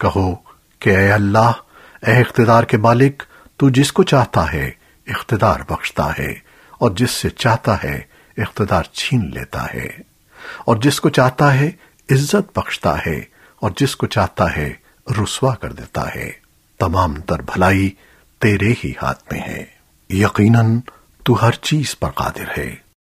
کہو کہ اے اللہ، اے اقتدار کے مالک، تو جس کو چاہتا ہے اقتدار بخشتا ہے، اور جس سے چاہتا ہے اقتدار چھین لیتا ہے۔ اور جس کو چاہتا ہے عزت بخشتا ہے، اور جس کو چاہتا ہے رسوا کر دیتا ہے۔ تمام تر بھلائی تیرے ہی ہاتھ میں ہے۔ یقیناً تو ہر چیز پر قادر ہے۔